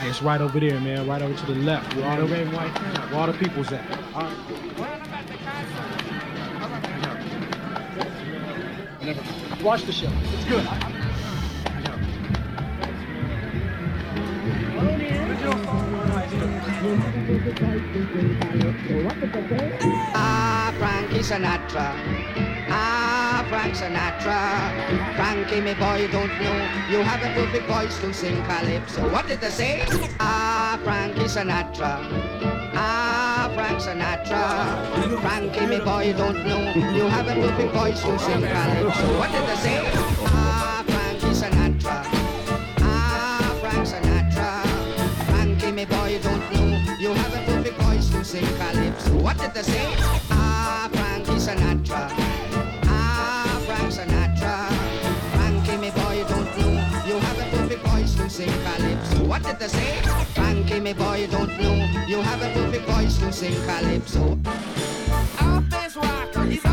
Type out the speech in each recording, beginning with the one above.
Hey, it's right over there, man. Right over to the left. Where all the red and white Where all the people's at. Watch the show. It's good. Ah, Frankie Sinatra. Ah, Frank Sinatra. Frankie, me boy, don't know. You have a perfect voice to sing calypso. What did they say? Ah, Frankie Sinatra. Ah, Frank Sinatra. Frankie, me boy, don't know. You have a perfect voice to sing calypso. What did they say? Ah, Frankie Sinatra. Ah, Frank Sinatra. Frankie, me boy, don't know. You have a perfect voice to sing calypso. What did they say? Ah, Frankie Sinatra. What did say? Frankie, me boy, don't know. You have a perfect voice to sing calypso. Rocker, he's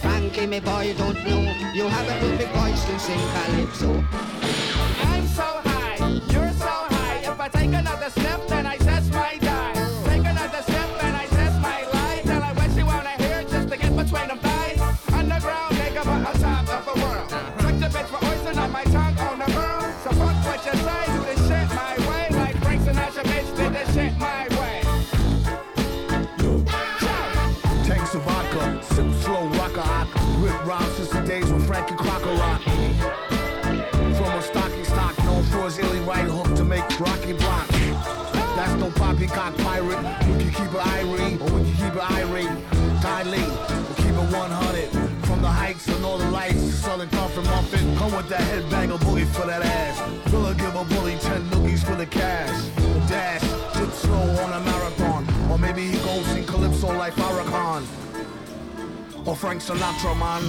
Frankie, me boy, you don't know. You have a perfect voice to sing calypso. I'm so high, you're so high. If I take another step, then I Come with that headbang of booty for that ass. Filler give a bully 10 noogies for the cash. Dash, tip slow on a marathon. Or maybe he goes sing Calypso like Farrakhan. Or Frank Sinatra, man.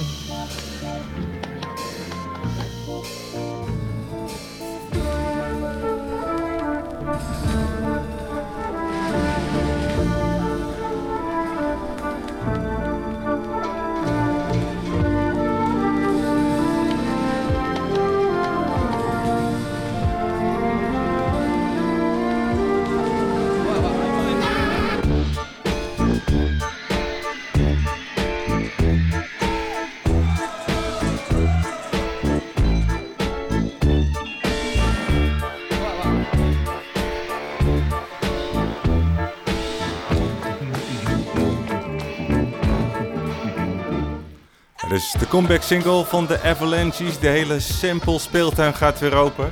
Dus de comeback single van de Avalanches. De hele sample speeltuin gaat weer open.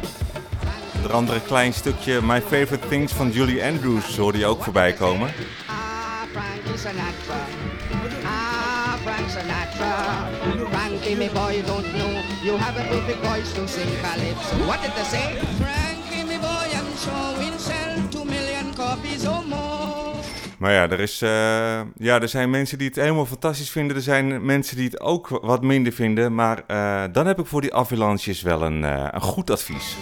Onder andere een klein stukje My Favorite Things van Julie Andrews hoorde je ook voorbij komen. Ah, Frankie. Ah, me boy, don't know. You have a perfect voice to sing calypso. What did they say? Frankie, me boy, I'm we'll sell two million copies or more. Maar ja, er, is, eh, ja, er zijn mensen die het helemaal fantastisch vinden. Er zijn mensen die het ook wat minder vinden. Maar eh, dan heb ik voor die Avalanches wel een, eh, een goed advies.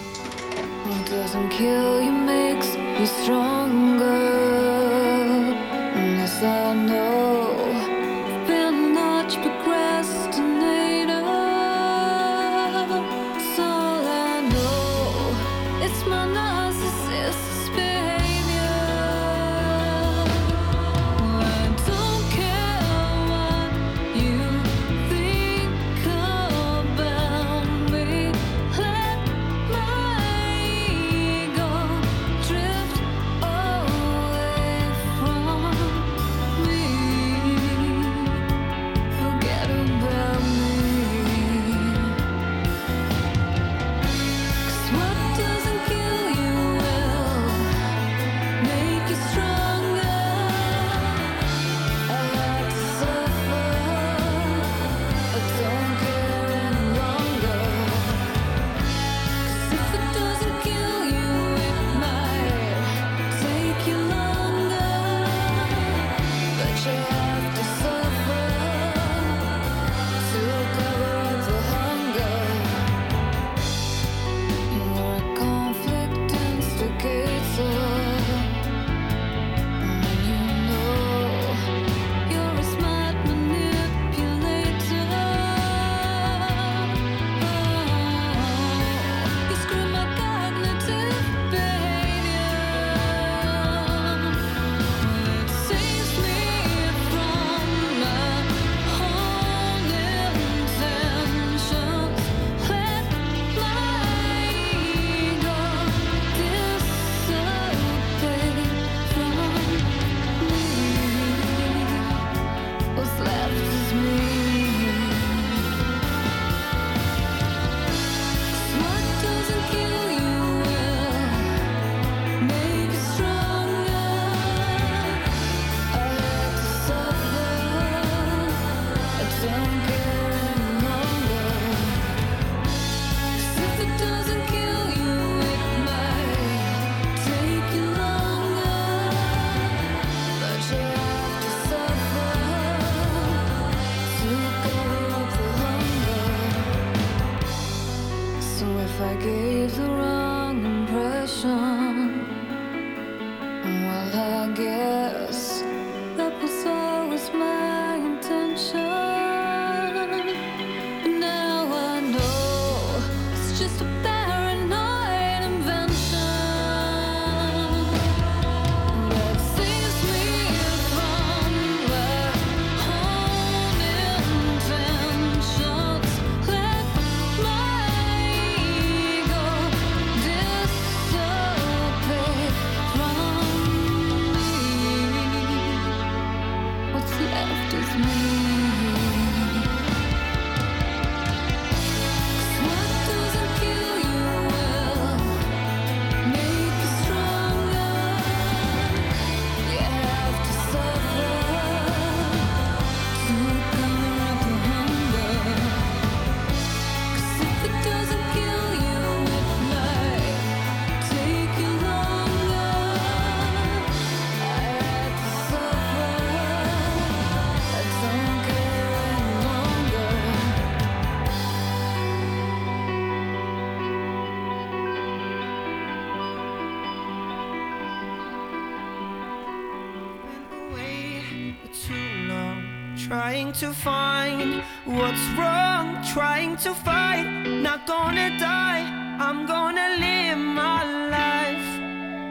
To find what's wrong, trying to fight. Not gonna die, I'm gonna live my life.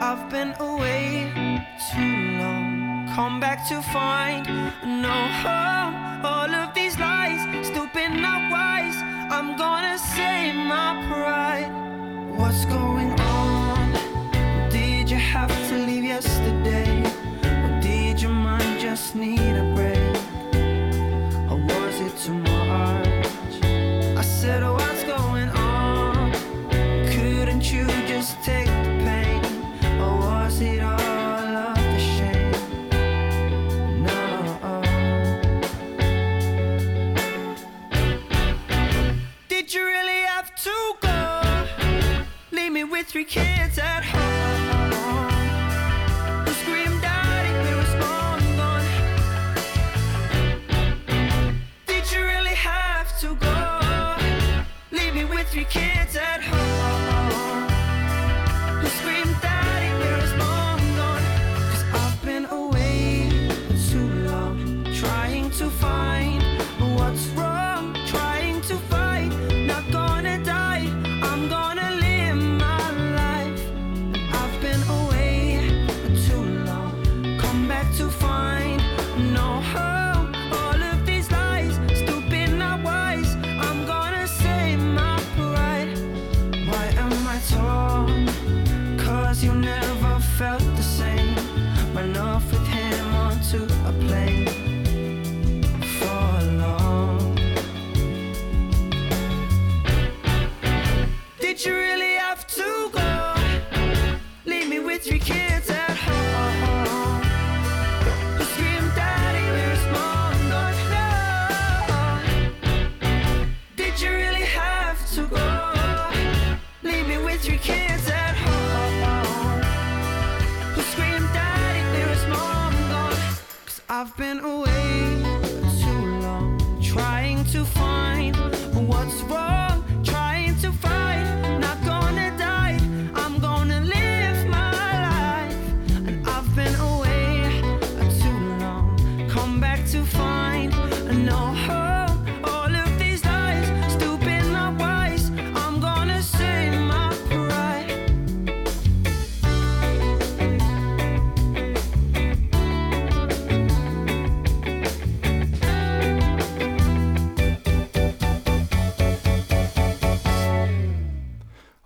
I've been away too long. Come back to find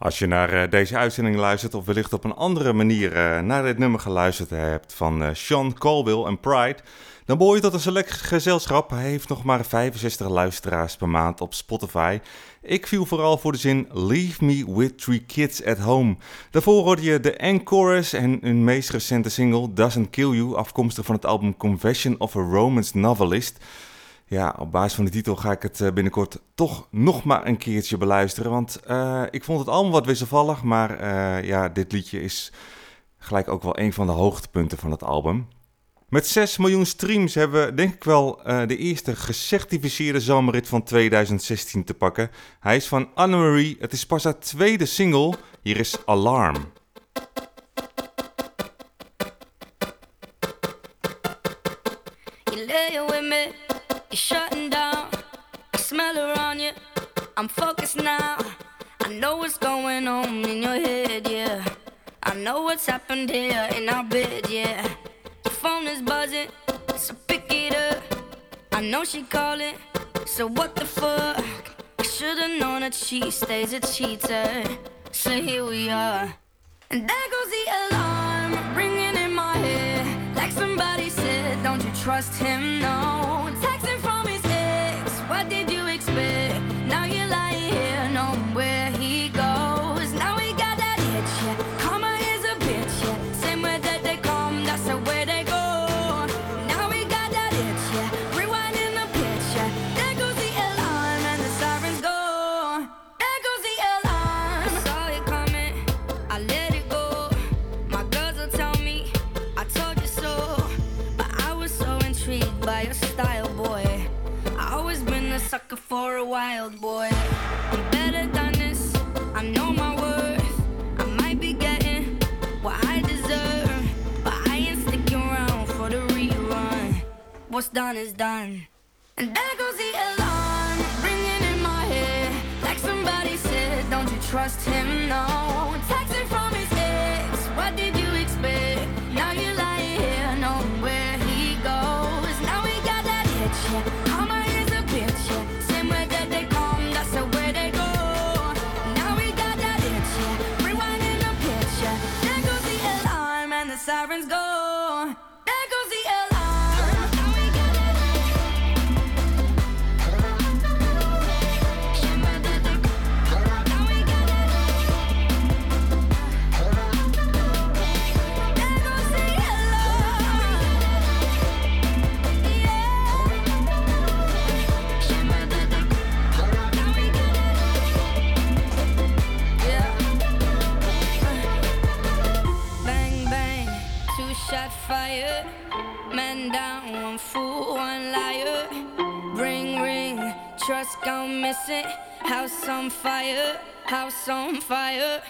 Als je naar eh, deze uitzending luistert of wellicht op een andere manier eh, naar dit nummer geluisterd hebt van eh, Sean Colville en Pride, dan behoor je tot een select gezelschap. Heeft nog maar 65 luisteraars per maand op Spotify. Ik viel vooral voor de zin Leave me with three kids at home. Daarvoor hoorde je de Encore en hun meest recente single Doesn't Kill You, afkomstig van het album Confession of a Romance Novelist. Ja, op basis van de titel ga ik het eh, binnenkort toch nog maar een keertje beluisteren. Want eh, ik vond het allemaal wat wisselvallig. Maar eh, ja, dit liedje is gelijk ook wel een van de hoogtepunten van het album. Met 6 miljoen streams hebben we denk ik wel de eerste gecertificeerde zomerrit van 2016 te pakken. Hij is van Annemarie. Het is pas haar tweede single. Hier is Alarm. You you're shutting down. I smell her on you. I'm focused now. I know what's going on in your head, yeah. I know what's happened here in our bed, yeah. Your phone is buzzing, so pick it up. I know she calling, so what the fuck? I should've known that she stays a cheater. So here we are. And there goes the alarm ringing in my head. Like somebody said, don't you trust him? No. For a wild boy. I'm better than this, I know my worth. I might be getting what I deserve, but I ain't sticking around for the rerun. What's done is done. And there goes the alarm ringing in my head. Like somebody said, don't you trust him? No. Texting gone missing. House on fire, house on fire.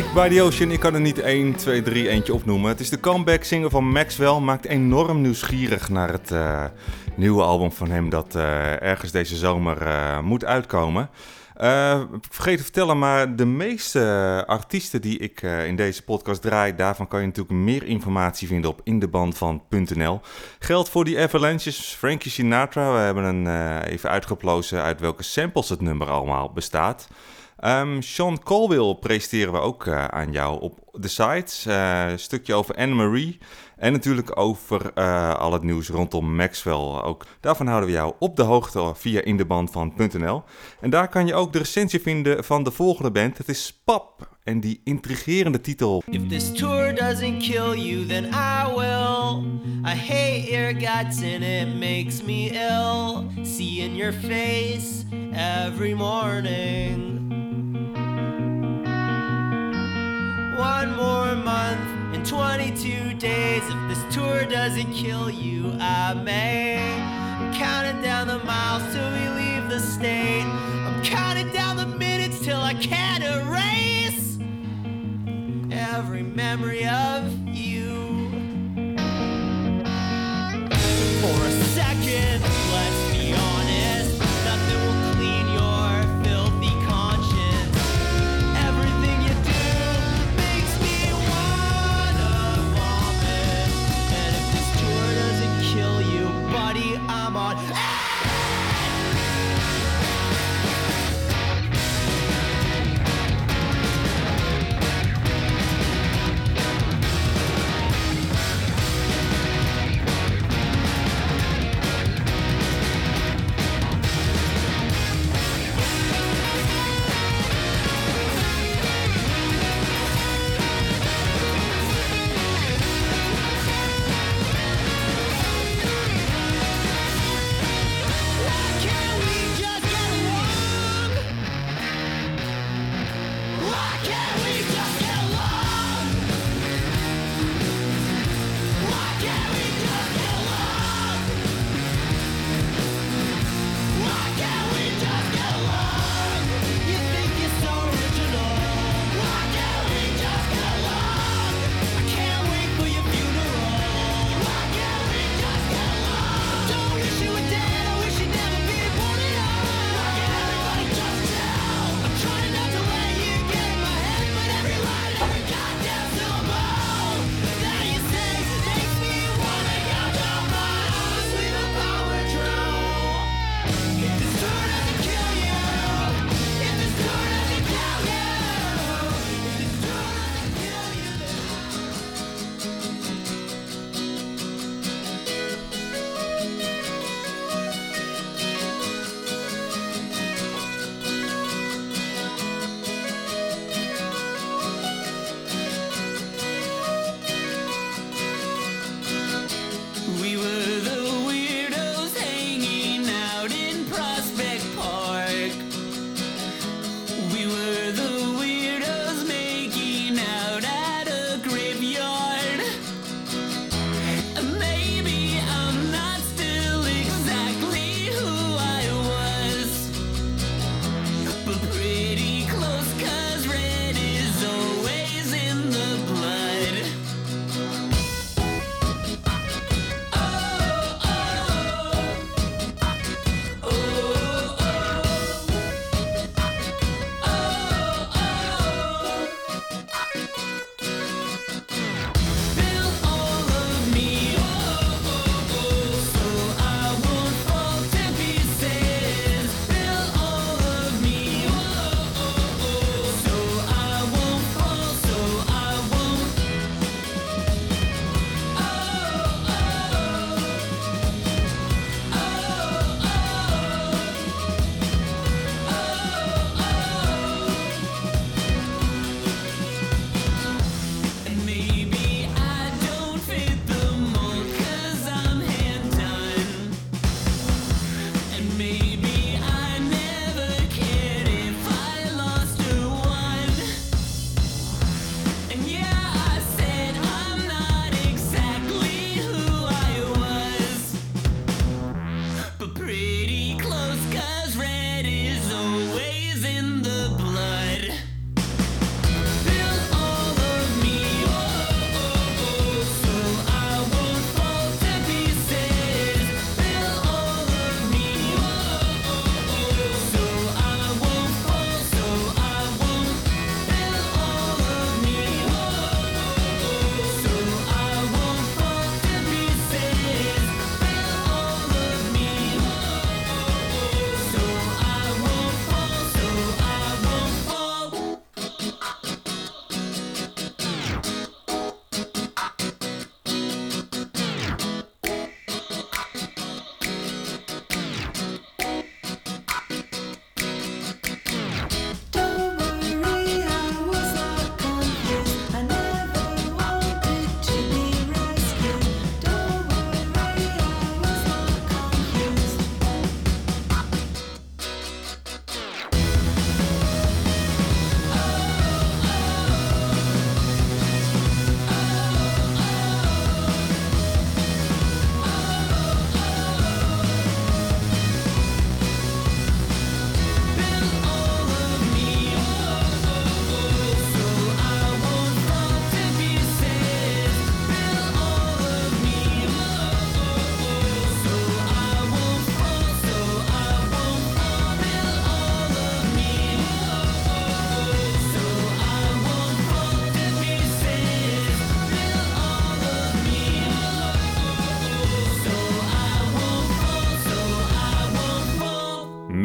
Lake by the Ocean, ik kan er niet 1, 2, 3 eentje opnoemen. Het is de comeback singer van Maxwell, maakt enorm nieuwsgierig naar het uh, nieuwe album van hem dat uh, ergens deze zomer uh, moet uitkomen. vergeet te vertellen, maar de meeste artiesten die ik in deze podcast draai, daarvan kan je natuurlijk meer informatie vinden op indeband.nl. Geldt voor die Avalanches, Frankie Sinatra, we hebben een even uitgeplozen uit welke samples het nummer allemaal bestaat. Um, Sean Colville presenteren we ook uh, aan jou op de site. Uh, een stukje over Anne-Marie. En natuurlijk over uh, al het nieuws rondom Maxwell. Ook daarvan houden we jou op de hoogte via indeband van.nl. En daar kan je ook de recensie vinden van de volgende band. Het is Pap. En die intrigerende titel. If this tour doesn't kill you, then I will. I hate your guts and it makes me ill. Seeing your face every morning. One more month and 22 days. If this tour doesn't kill you, I may. I'm counting down the miles till we leave the state. I'm counting down the minutes till I can't erase every memory of you. For a second,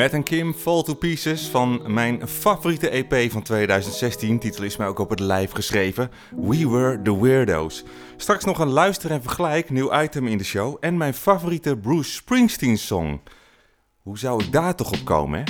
Matt en Kim Fall to Pieces van mijn favoriete EP van 2016. Titel is mij ook op het lijf geschreven: We Were the Weirdos. Straks nog een luister en vergelijk, nieuw item in de show. En mijn favoriete Bruce Springsteen song. Hoe zou ik daar toch op komen, hè?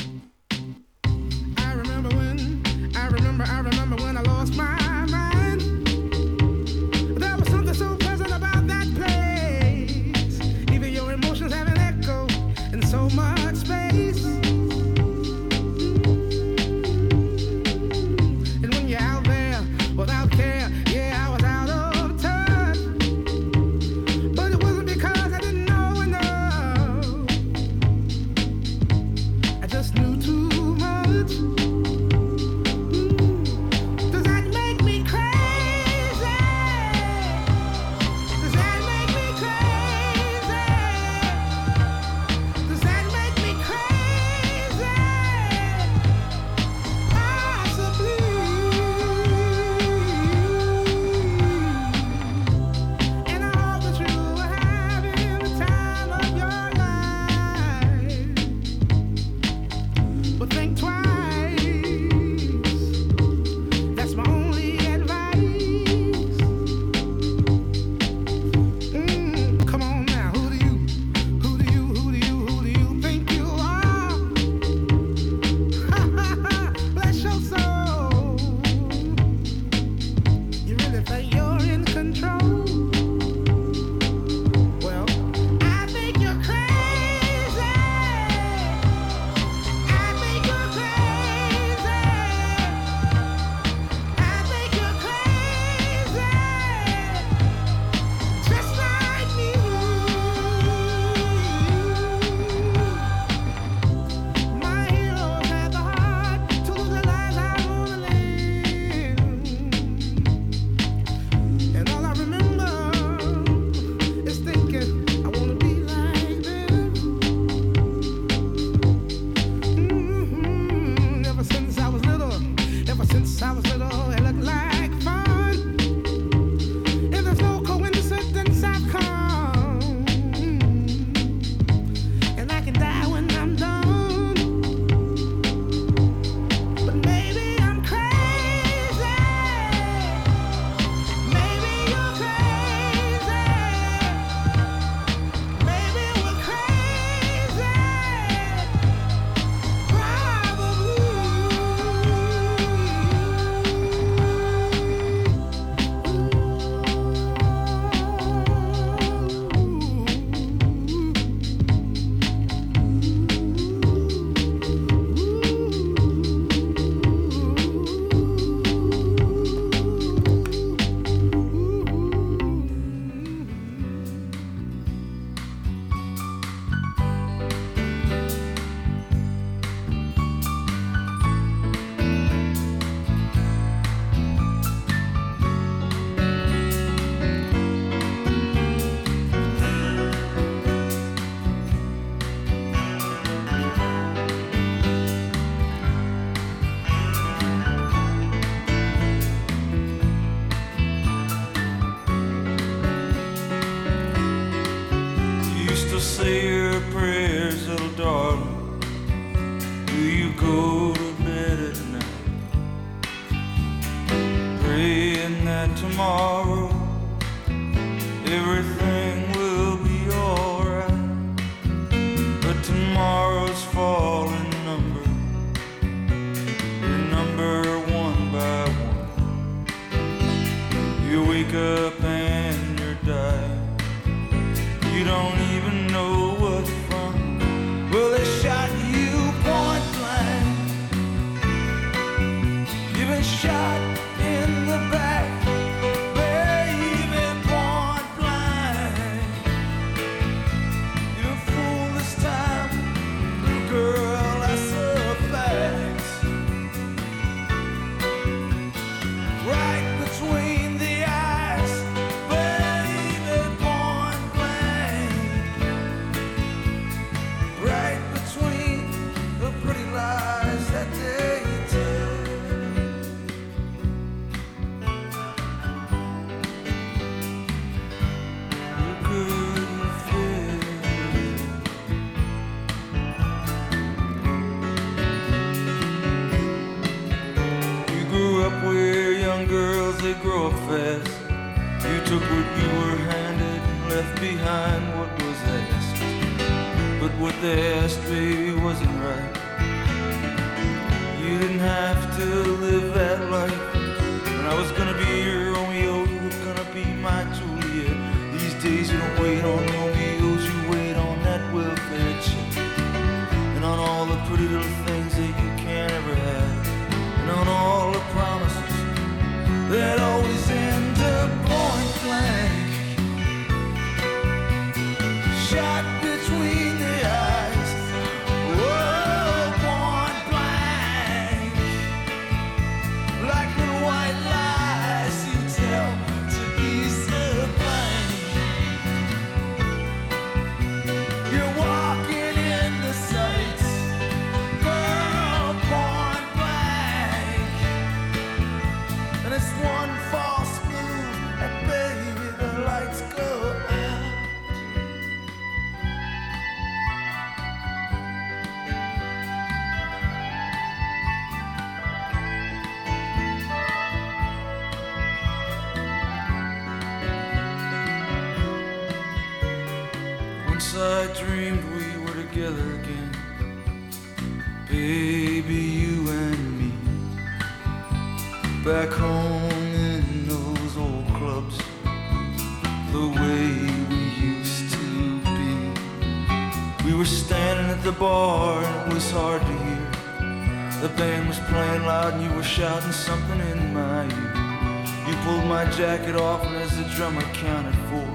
Jacket off and as the drummer counted four,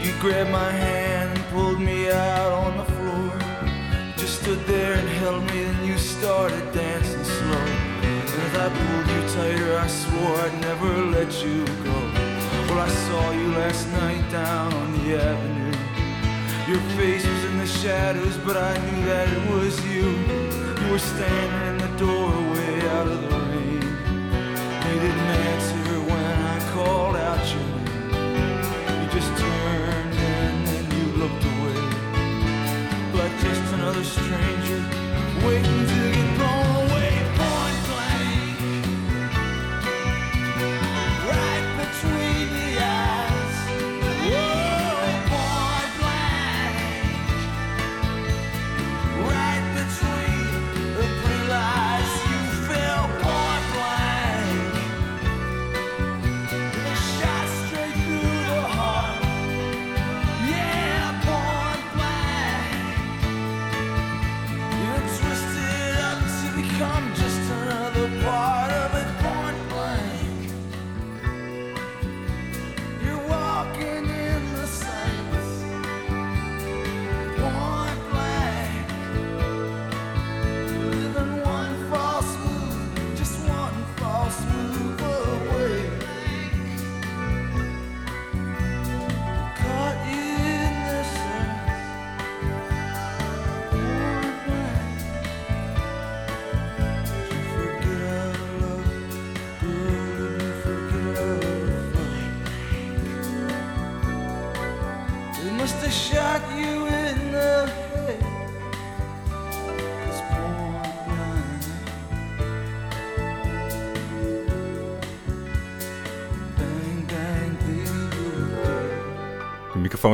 you grabbed my hand and pulled me out on the floor. Just stood there and held me, and you started dancing slow. And as I pulled you tighter, I swore I'd never let you go. Well, I saw you last night down on the avenue. Your face was in the shadows, but I knew that it was you. You were standing in the doorway another stranger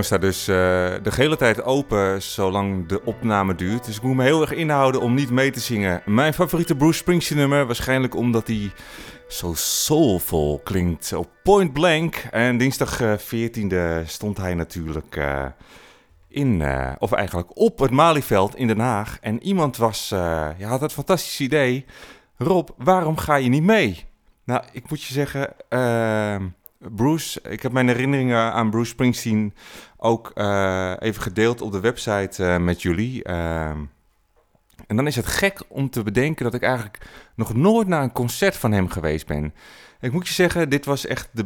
microfoon staat dus eh, de hele tijd open zolang de opname duurt. Dus ik moet me heel erg inhouden om niet mee te zingen. Mijn favoriete Bruce Springsteen nummer, waarschijnlijk omdat hij zo soulful klinkt. Op Point Blank. En dinsdag eh, 14e stond hij natuurlijk eh, in, eh, of eigenlijk op het Malieveld in Den Haag. En iemand was, eh, ja, had het fantastische idee. Rob, waarom ga je niet mee? Nou, ik moet je zeggen, eh, Bruce, ik heb mijn herinneringen aan Bruce Springsteen ook eh, even gedeeld op de website eh, met jullie. Ehm, en dan is het gek om te bedenken dat ik eigenlijk nog nooit naar een concert van hem geweest ben. Ik moet je zeggen, dit was echt de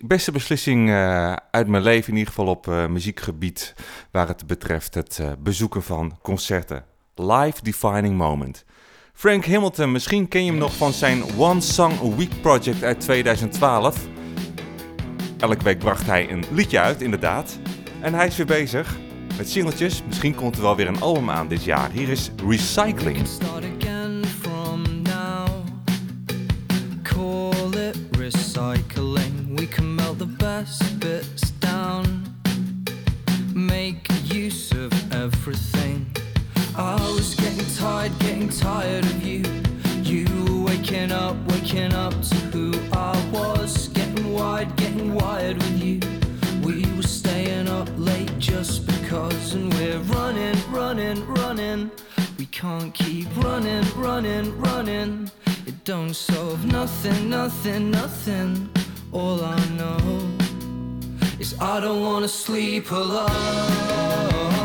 beste beslissing eh, uit mijn leven, in ieder geval op muziekgebied, waar het betreft het bezoeken van concerten. Life defining moment. Frank Hamilton, misschien ken je hem nog van zijn One Song a Week project uit 2012. Elke week bracht hij een liedje uit, inderdaad. En hij is weer bezig met singeltjes. Misschien komt er wel weer een album aan dit jaar. Hier is Recycling. Recycling, we can melt the best bits down. Make use of everything. I was getting tired, getting tired of you. You waking up, waking up to who I was. Getting wide, getting wired with. Running, running. We can't keep running, running, running. It don't solve nothing, nothing, nothing. All I know is I don't wanna sleep alone.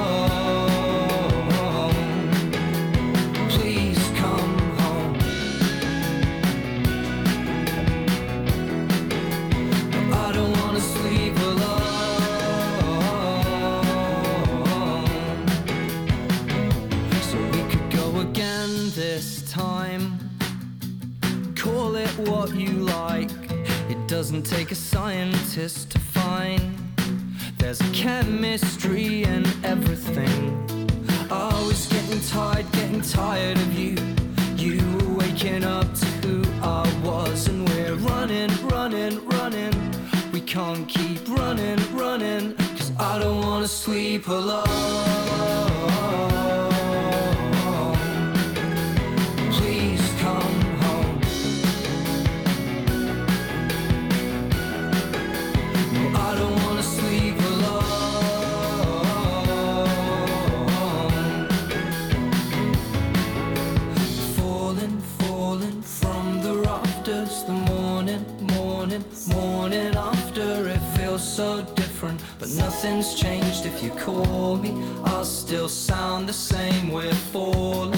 What you like. It doesn't take a scientist to find. There's a chemistry and everything. Oh, I was getting tired, getting tired of you. You were waking up to who I was, and we're running, running, running. We can't keep running, running, cause I don't wanna sleep alone. Morning, after. It feels so different, but nothing's changed. If you call me, I'll still sound the same. We're falling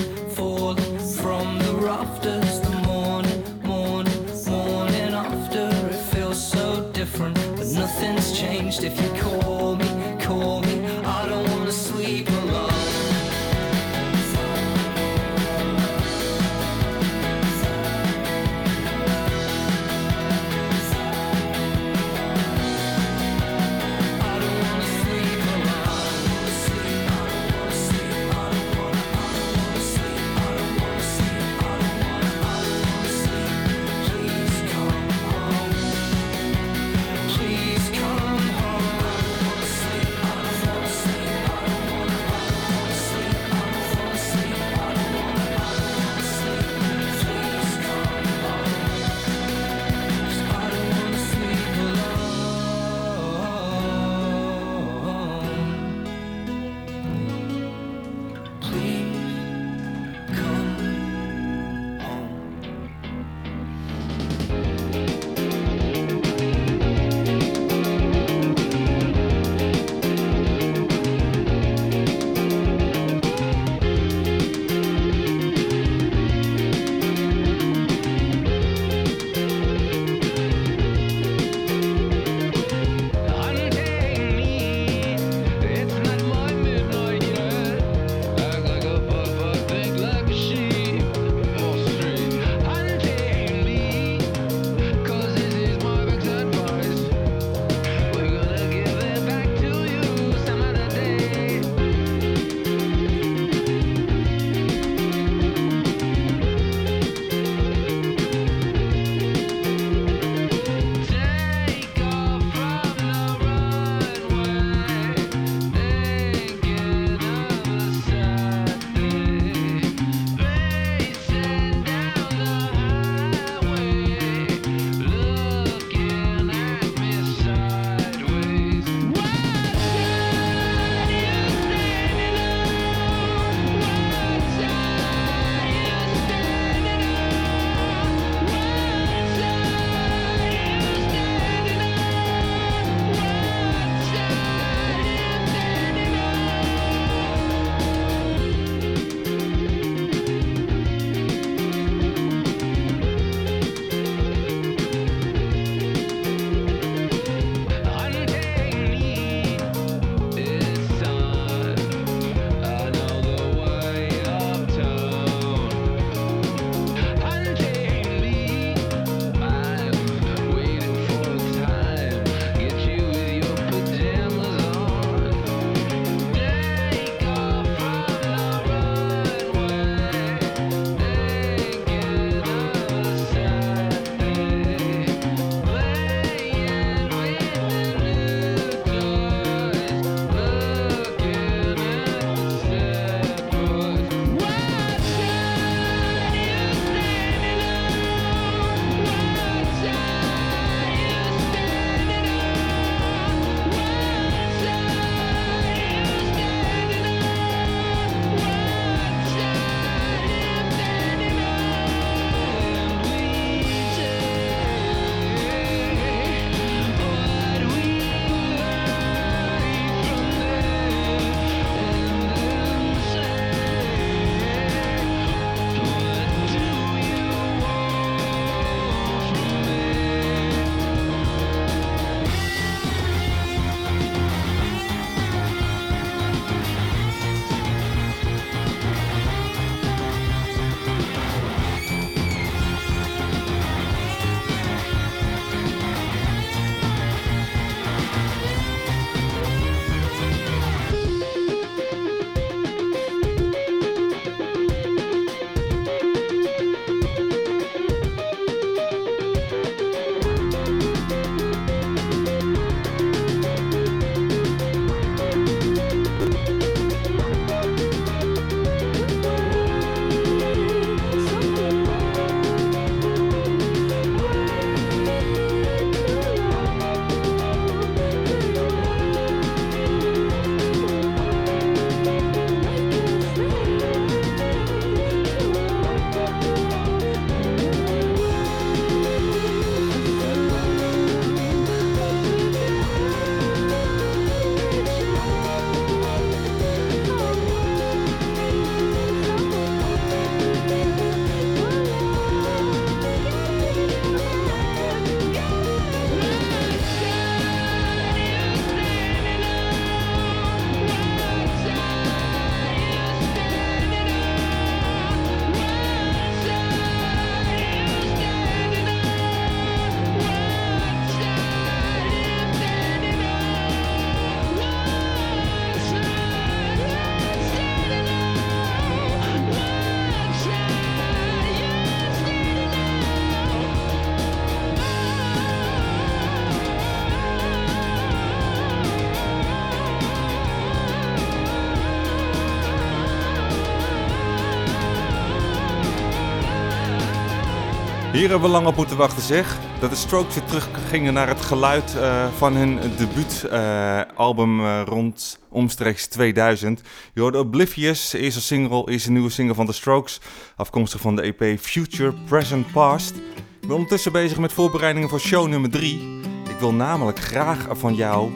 Hier hebben we lang op moeten wachten zeg. Dat de Strokes weer teruggingen naar het geluid uh, van hun debuutalbum uh, rond omstreeks 2000. Je hoorde Oblivious, de eerste single, is een nieuwe single van de Strokes. Afkomstig van de EP Future Present Past. Ik ben ondertussen bezig met voorbereidingen voor show nummer 3. Ik wil namelijk graag van jou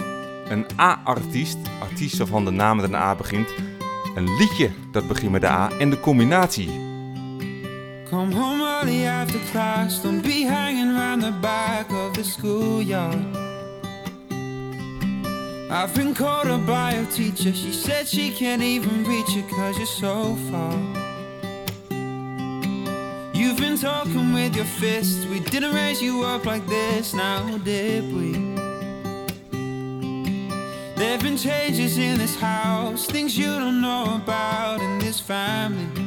een A-artiest, artiest waarvan de naam met een A begint. Een liedje dat begint met de A en de combinatie. Come home early after class, don't be hanging around the back of the schoolyard. I've been called up by a teacher, she said she can't even reach you cause you're so far. You've been talking with your fists, we didn't raise you up like this, now did we? There've been changes in this house, things you don't know about in this family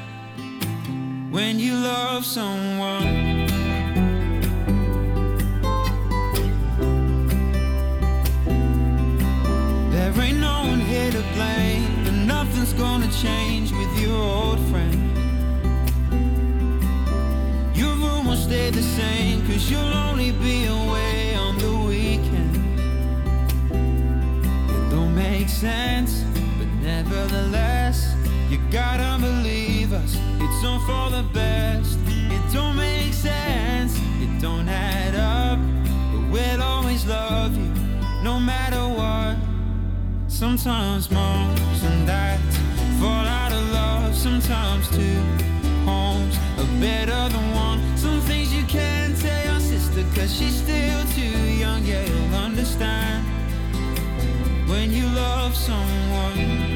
when you love someone. There ain't no one here to blame, and nothing's gonna change with your old friend. Your room will stay the same, cause you'll only be away on the weekend. It don't make sense, but nevertheless, you gotta believe us it's all for the best. It don't make sense, it don't add up. But we'll always love you, no matter what. Sometimes moms and dads fall out of love. Sometimes two homes are better than one. Some things you can't tell your sister, cause she's still too young. Yeah, you'll understand when you love someone.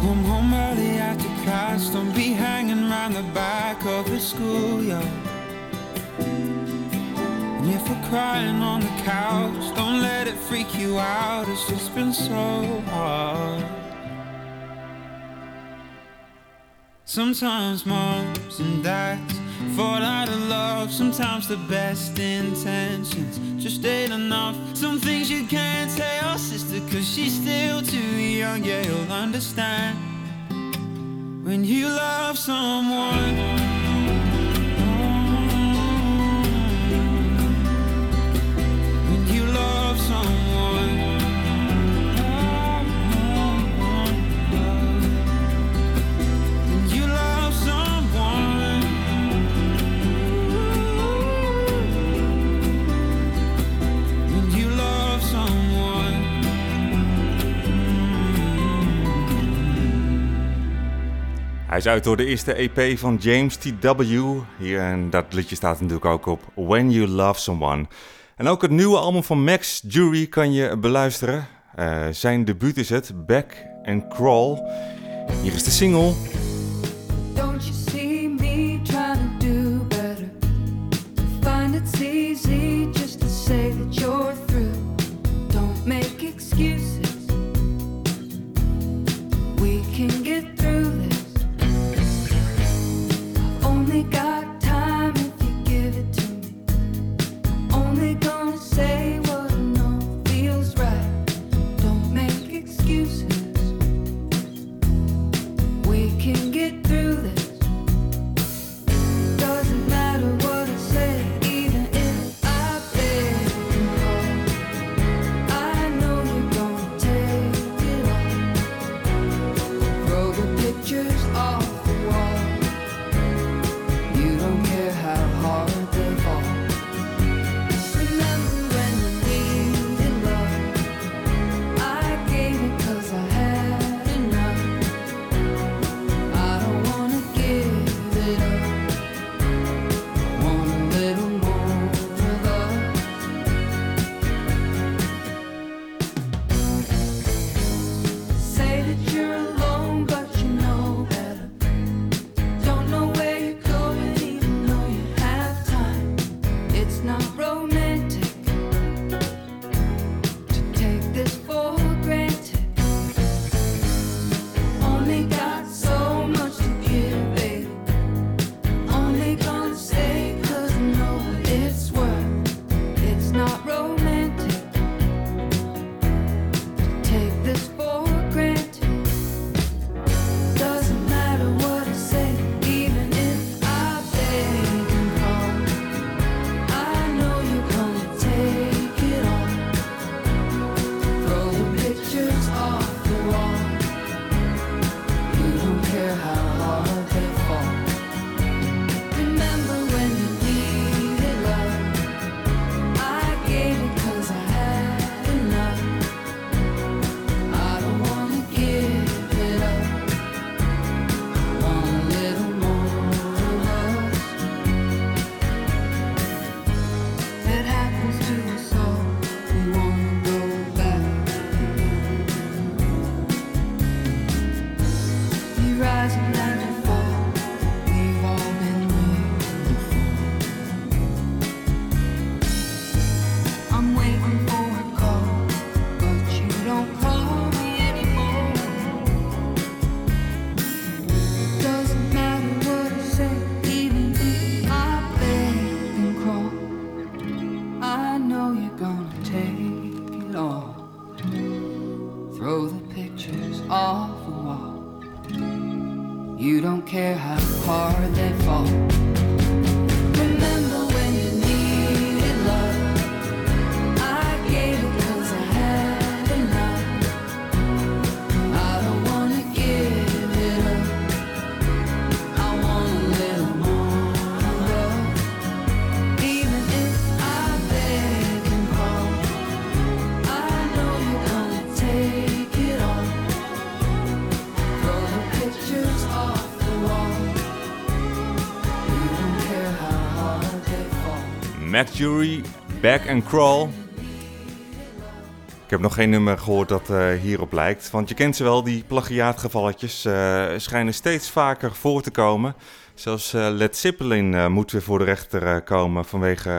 Come home early after class, don't be the back of the schoolyard. And if we're crying on the couch, don't let it freak you out, it's just been so hard. Sometimes moms and dads fall out of love. Sometimes the best intentions just ain't enough. Some things you can't tell sister, cause she's still too young. Yeah, you'll understand when you love someone. Hij is uit door de eerste EP van James T.W. Hier, en dat liedje staat natuurlijk ook op When You Love Someone. En ook het nieuwe album van Max Jury kan je beluisteren. Uh, zijn debuut is het, Back and Crawl. Hier is de single Mac Jury, Back and Crawl. Ik heb nog geen nummer gehoord dat eh, hierop lijkt. Want je kent ze wel, die plagiaatgevalletjes eh, schijnen steeds vaker voor te komen. Zelfs eh, Led Zeppelin moet weer voor de rechter komen vanwege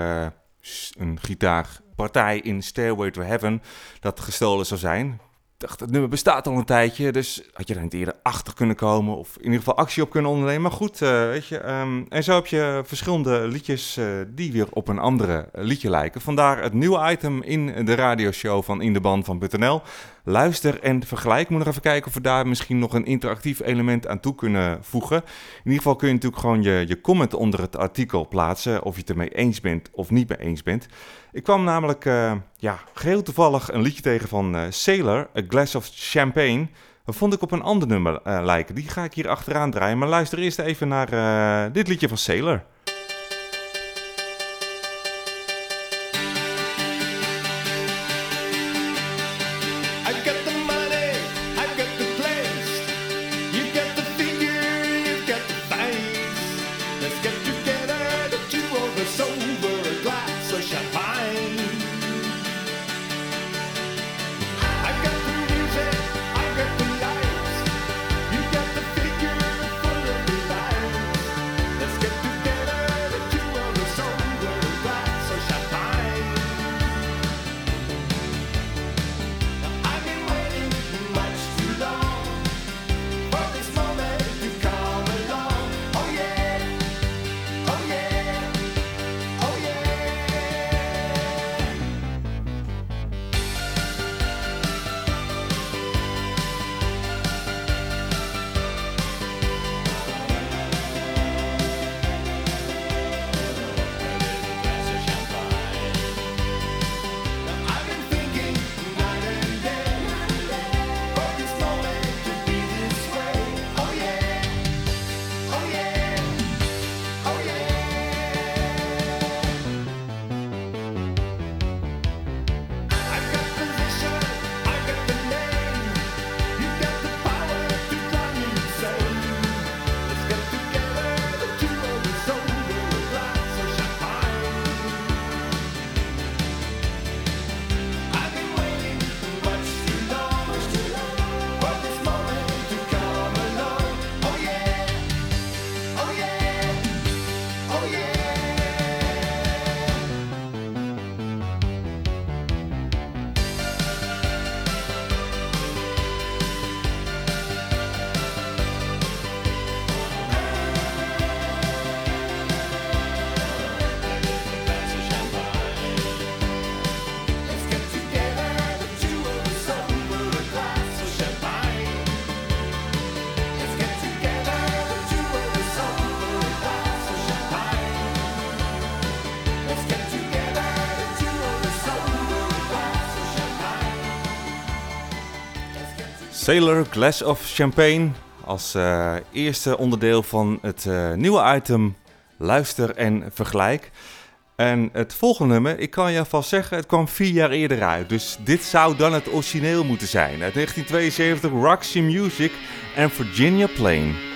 een gitaarpartij in Stairway to Heaven dat gestolen zou zijn. Dacht, het nummer bestaat al een tijdje, dus had je er niet eerder achter kunnen komen of in ieder geval actie op kunnen ondernemen. Maar goed, eh, weet je, ehm, en zo heb je verschillende liedjes eh, die weer op een andere liedje lijken. Vandaar het nieuwe item in de radioshow van In de Band van .nl. Luister en vergelijk. Moet nog even kijken of we daar misschien nog een interactief element aan toe kunnen voegen. In ieder geval kun je natuurlijk gewoon je, je comment onder het artikel plaatsen. Of je het ermee eens bent of niet mee eens bent. Ik kwam namelijk eh, ja, geheel toevallig een liedje tegen van eh, Sailor, A Glass of Champagne. Dat vond ik op een ander nummer eh, lijken. Die ga ik hier achteraan draaien. Maar luister eerst even naar dit liedje van Sailor. Sailor Glass of Champagne als eh, eerste onderdeel van het eh, nieuwe item Luister en Vergelijk. En het volgende nummer, ik kan je alvast zeggen, het kwam vier jaar eerder uit. Dus dit zou dan het origineel moeten zijn. Uit 1972, Roxy Music en Virginia Plain.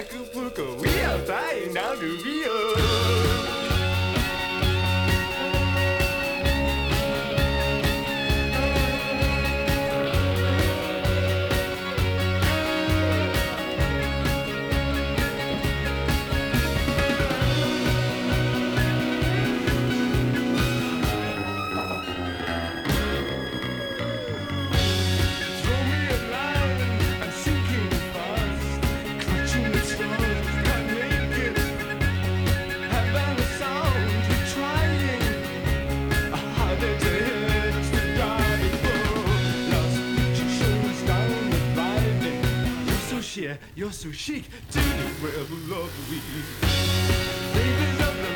We are fighting now to be. too chic to the rebel of the week. Of the.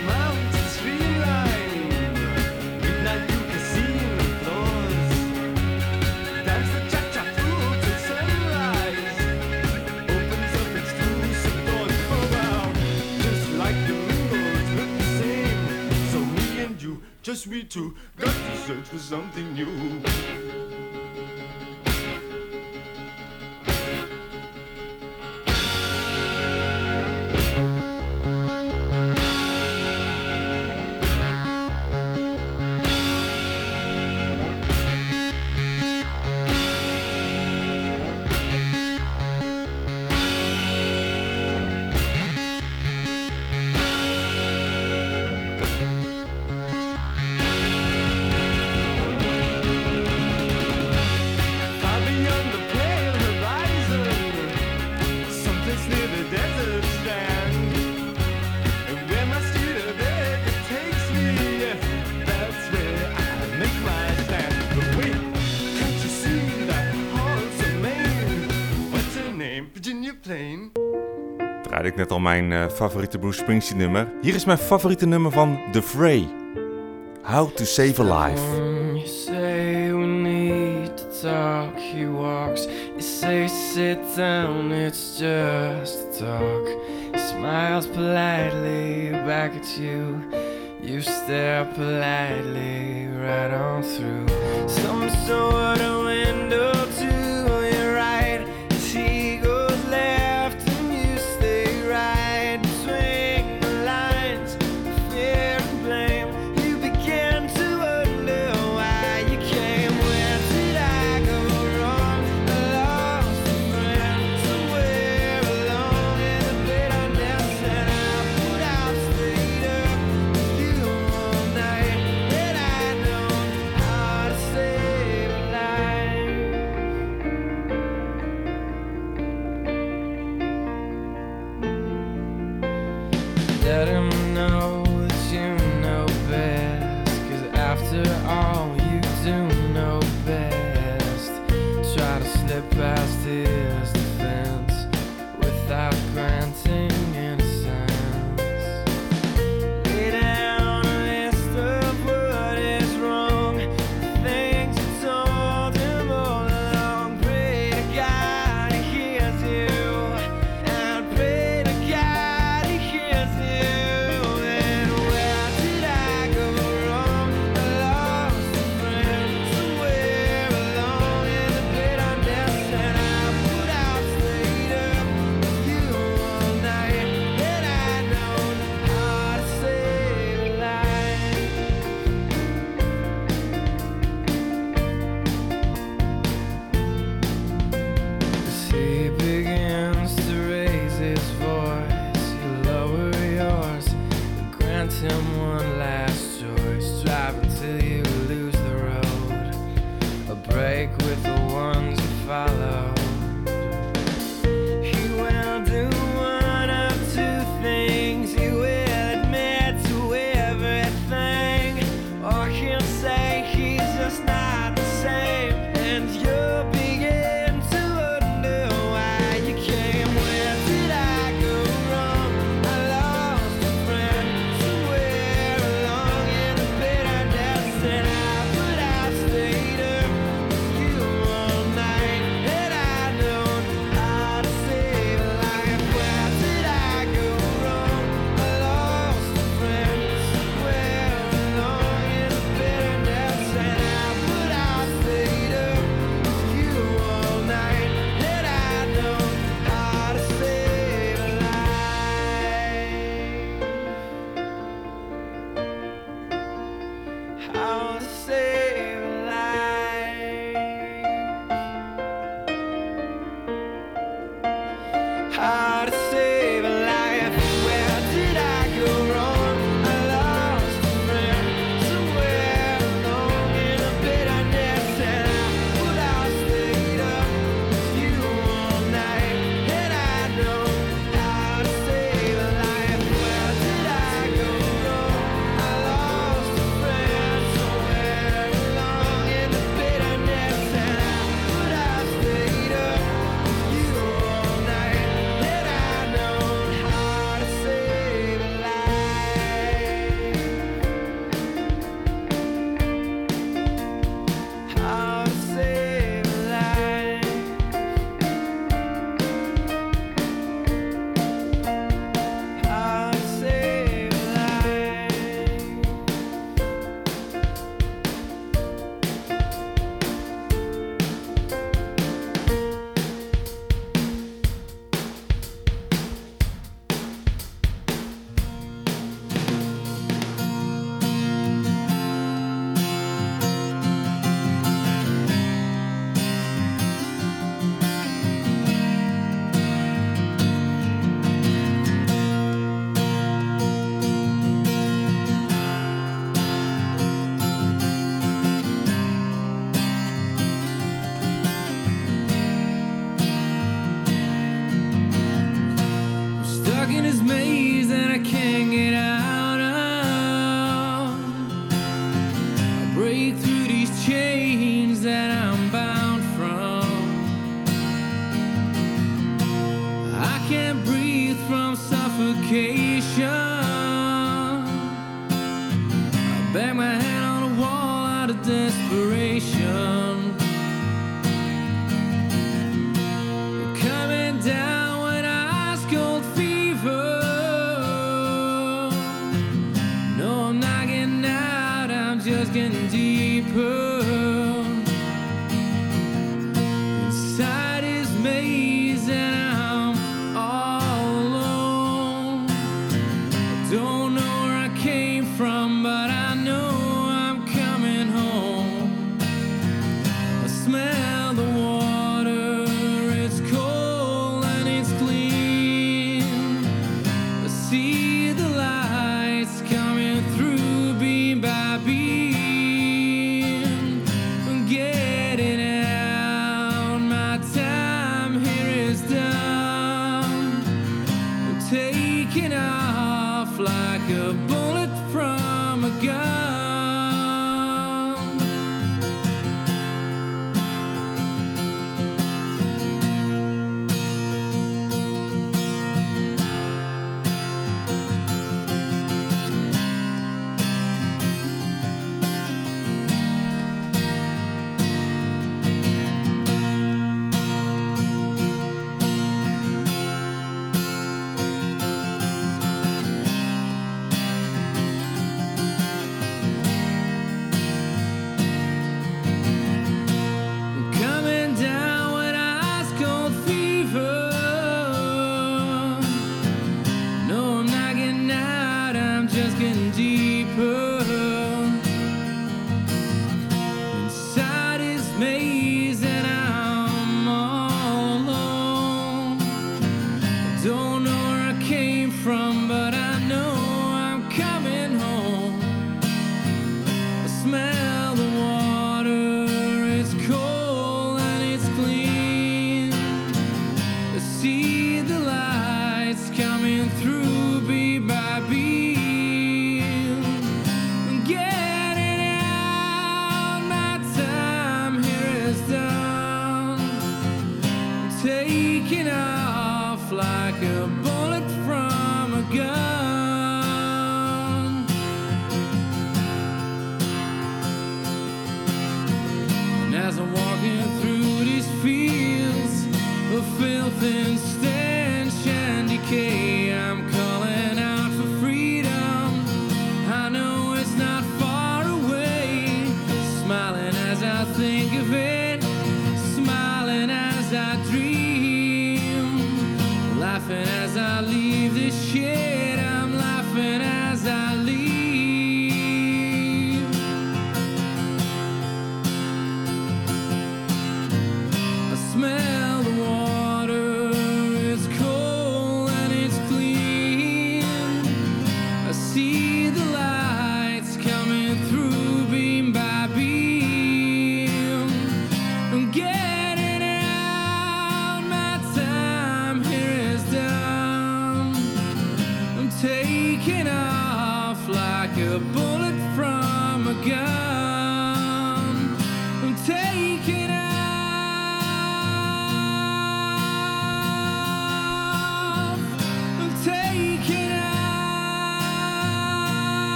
Dance the cha-cha through till sunrise. Opens up doors just like the look the same. So me and you, just we two, got to search for something new. ik net al mijn uh, favoriete Bruce Springsteen nummer. Hier is mijn favoriete nummer van The Fray. How to Save a Life. You say we need to talk, he walks. You say sit down, it's just talk. He smiles politely back at you. You stare politely right on through some sort of window to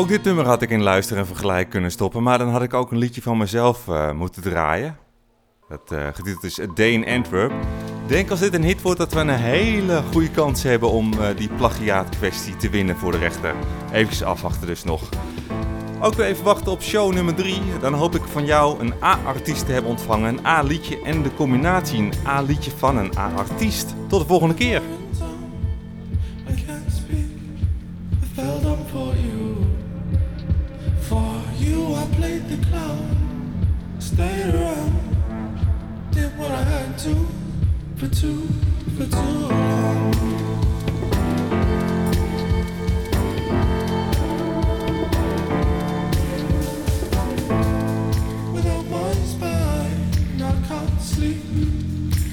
Ook dit nummer had ik in luister en vergelijk kunnen stoppen, maar dan had ik ook een liedje van mezelf eh, moeten draaien. Dat uh, is A Day in Antwerp. Denk als dit een hit wordt dat we een hele goede kans hebben om uh, die plagiaatkwestie te winnen voor de rechter. Even afwachten dus nog. Ook weer even wachten op show nummer 3. Dan hoop ik van jou een A-artiest te hebben ontvangen. Een A-liedje en de combinatie een A-liedje van een A-artiest. Tot de volgende keer. Stayed around. Did what I had to. For too, for too long. Without my spine, I can't sleep.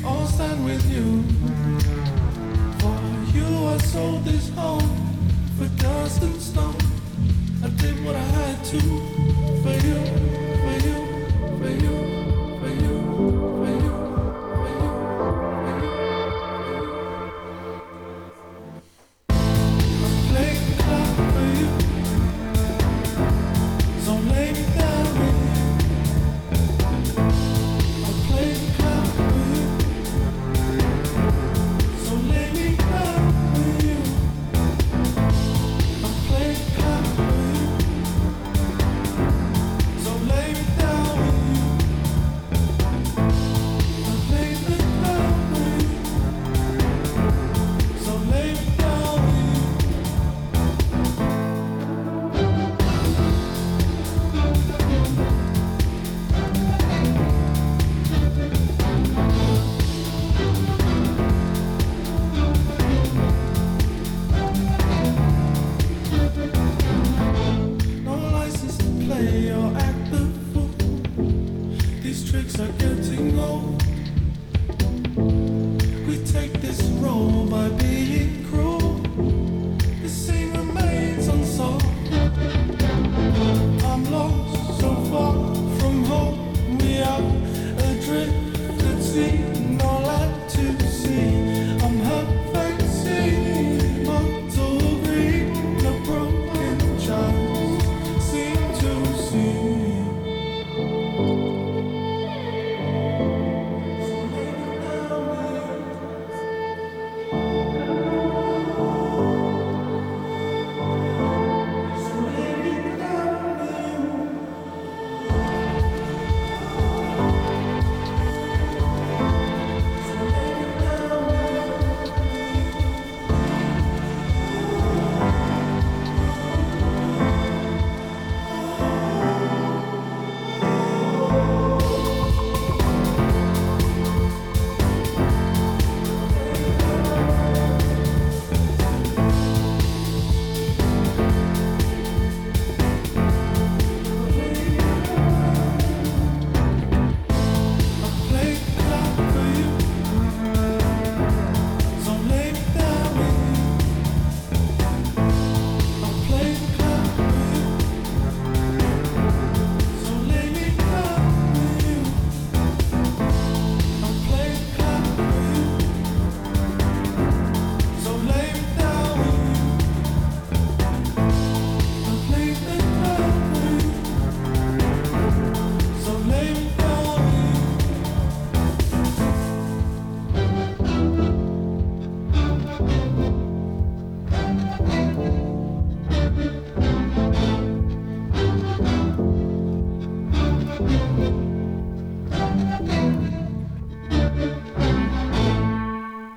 I'll stand with you. For you, I sold this home for dust and stone. I did what I had to for you,